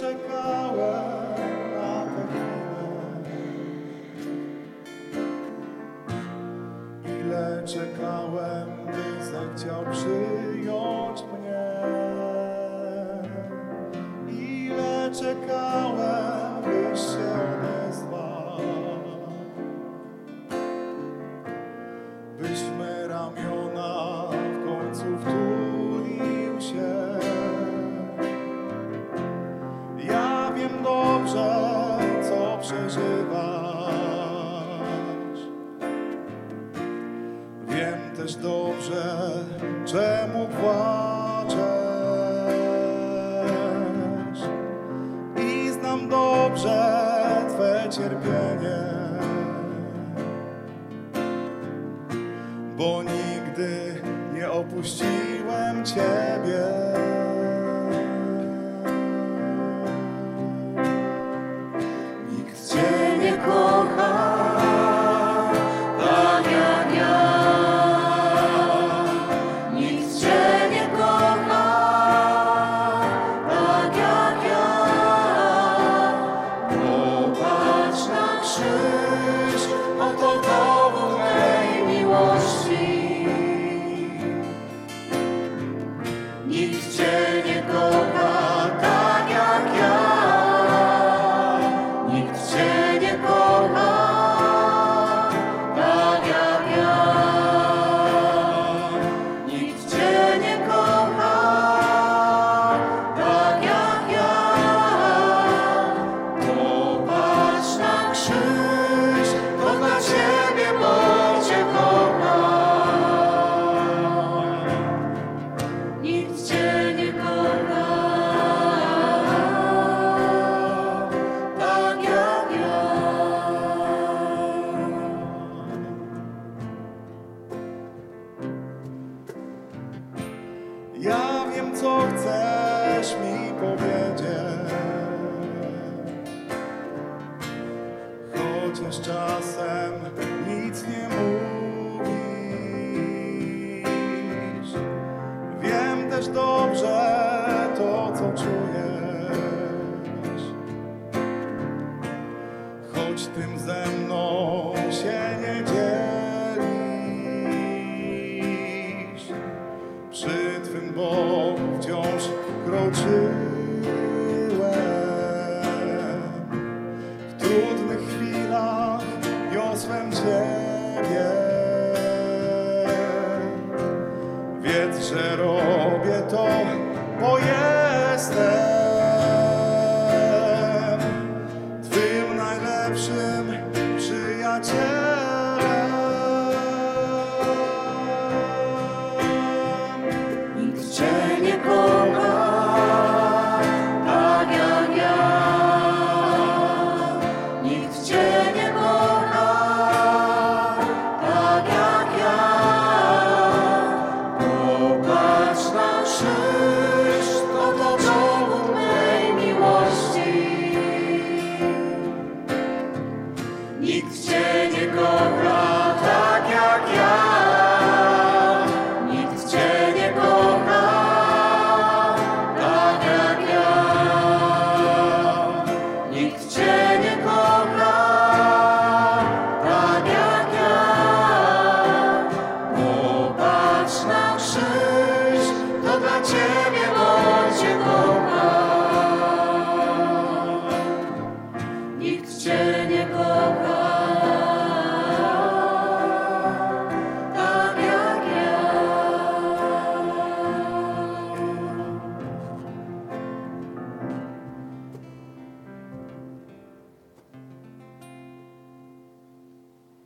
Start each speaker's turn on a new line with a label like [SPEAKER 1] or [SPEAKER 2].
[SPEAKER 1] czekałem na tę. Ile czekałem, by zechciał przyjąć mnie. Ile czekałem, byś się Wiem też dobrze, czemu płaczesz. I znam dobrze Twe cierpienie. Bo nigdy nie opuściłem Ciebie.
[SPEAKER 2] Krzyż, oto dowód mej miłości. Nikt Cię Ja
[SPEAKER 1] wiem, co chcesz mi powiedzieć. Chociaż czasem nic nie mówisz. że robię to, bo jestem Twym najlepszym przyjacielem.